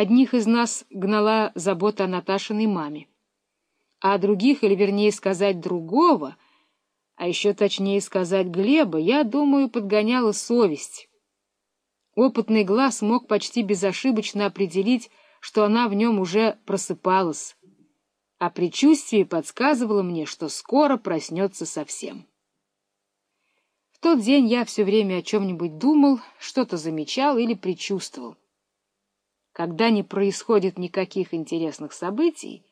Одних из нас гнала забота о Наташиной маме, а других, или вернее сказать другого, а еще точнее сказать Глеба, я думаю, подгоняла совесть. Опытный глаз мог почти безошибочно определить, что она в нем уже просыпалась, а предчувствие подсказывало мне, что скоро проснется совсем. В тот день я все время о чем-нибудь думал, что-то замечал или предчувствовал. Когда не происходит никаких интересных событий,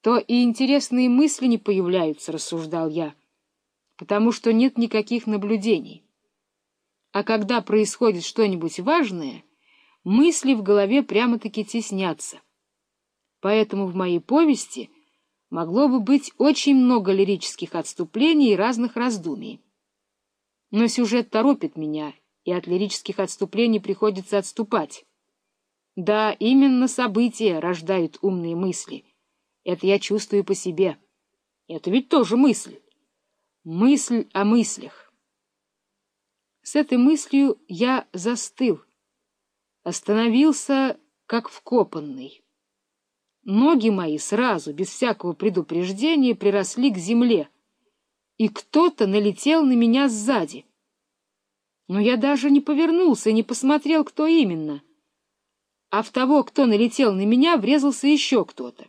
то и интересные мысли не появляются, рассуждал я, потому что нет никаких наблюдений. А когда происходит что-нибудь важное, мысли в голове прямо-таки теснятся. Поэтому в моей повести могло бы быть очень много лирических отступлений и разных раздумий. Но сюжет торопит меня, и от лирических отступлений приходится отступать. Да, именно события рождают умные мысли. Это я чувствую по себе. Это ведь тоже мысль. Мысль о мыслях. С этой мыслью я застыл, остановился, как вкопанный. Ноги мои сразу, без всякого предупреждения, приросли к земле, и кто-то налетел на меня сзади. Но я даже не повернулся и не посмотрел, кто именно. А в того, кто налетел на меня, врезался еще кто-то.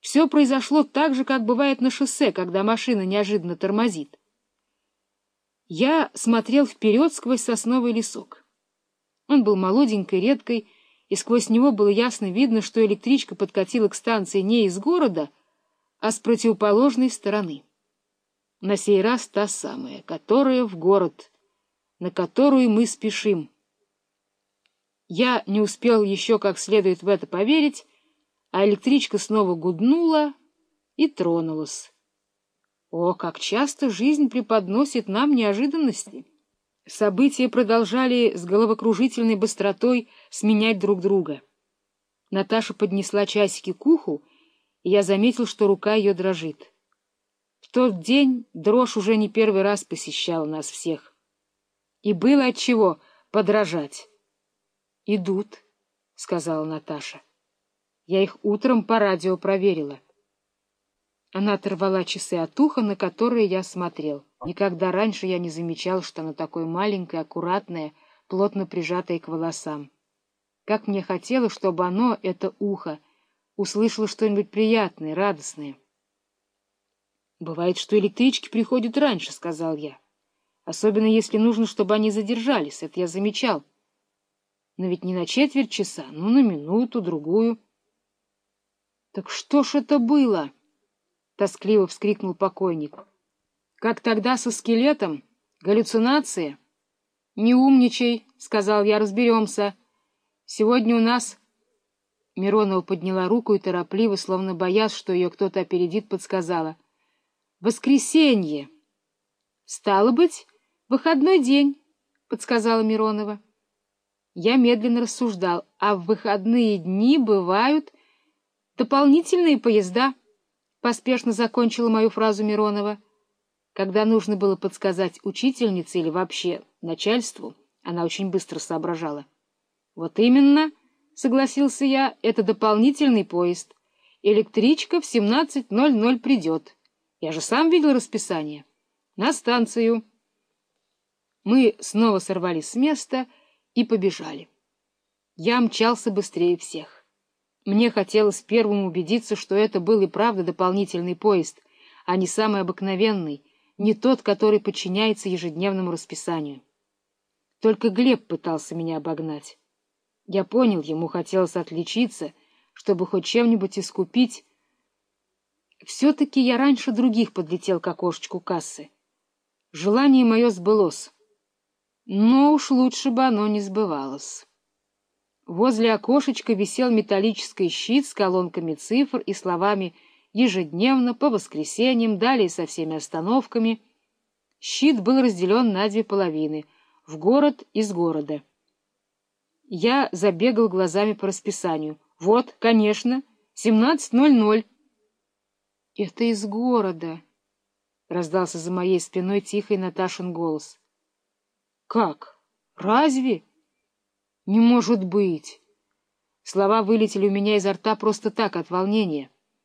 Все произошло так же, как бывает на шоссе, когда машина неожиданно тормозит. Я смотрел вперед сквозь сосновый лесок. Он был молоденькой, редкой, и сквозь него было ясно видно, что электричка подкатила к станции не из города, а с противоположной стороны. На сей раз та самая, которая в город, на которую мы спешим. Я не успел еще как следует в это поверить, а электричка снова гуднула и тронулась. О, как часто жизнь преподносит нам неожиданности! События продолжали с головокружительной быстротой сменять друг друга. Наташа поднесла часики к уху, и я заметил, что рука ее дрожит. В тот день дрожь уже не первый раз посещала нас всех. И было от чего подражать. — Идут, — сказала Наташа. Я их утром по радио проверила. Она оторвала часы от уха, на которые я смотрел. Никогда раньше я не замечал, что она такое маленькое, аккуратное, плотно прижатое к волосам. Как мне хотелось, чтобы оно, это ухо, услышало что-нибудь приятное, радостное. — Бывает, что электрички приходят раньше, — сказал я. Особенно если нужно, чтобы они задержались, это я замечал. Но ведь не на четверть часа, ну, на минуту, другую. — Так что ж это было? —— тоскливо вскрикнул покойник. — Как тогда со скелетом? Галлюцинация? — Не умничай, — сказал я, — разберемся. Сегодня у нас... Миронова подняла руку и торопливо, словно боясь, что ее кто-то опередит, подсказала. — Воскресенье! — Стало быть, выходной день, — подсказала Миронова. Я медленно рассуждал, а в выходные дни бывают дополнительные поезда — Поспешно закончила мою фразу Миронова. Когда нужно было подсказать учительнице или вообще начальству, она очень быстро соображала. — Вот именно, — согласился я, — это дополнительный поезд. Электричка в 17.00 придет. Я же сам видел расписание. На станцию. Мы снова сорвались с места и побежали. Я мчался быстрее всех. Мне хотелось первым убедиться, что это был и правда дополнительный поезд, а не самый обыкновенный, не тот, который подчиняется ежедневному расписанию. Только Глеб пытался меня обогнать. Я понял, ему хотелось отличиться, чтобы хоть чем-нибудь искупить. Все-таки я раньше других подлетел к окошечку кассы. Желание мое сбылось, но уж лучше бы оно не сбывалось. Возле окошечка висел металлический щит с колонками цифр и словами «ежедневно», «по воскресеньям», далее со всеми остановками. Щит был разделен на две половины — в город из города. Я забегал глазами по расписанию. «Вот, конечно, 17.00». «Это из города», — раздался за моей спиной тихий Наташин голос. «Как? Разве?» Не может быть! Слова вылетели у меня изо рта просто так, от волнения.